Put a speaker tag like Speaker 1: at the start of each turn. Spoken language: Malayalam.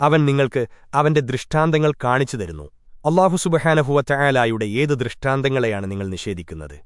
Speaker 1: അവൻ നിങ്ങൾക്ക് അവന്റെ ദൃഷ്ടാന്തങ്ങൾ കാണിച്ചു തരുന്നു. അള്ളാഹു സുബഹാനഹുവ ചായാലായുടെ ഏത് ദൃഷ്ടാന്തങ്ങളെയാണ് നിങ്ങൾ നിഷേധിക്കുന്നത്?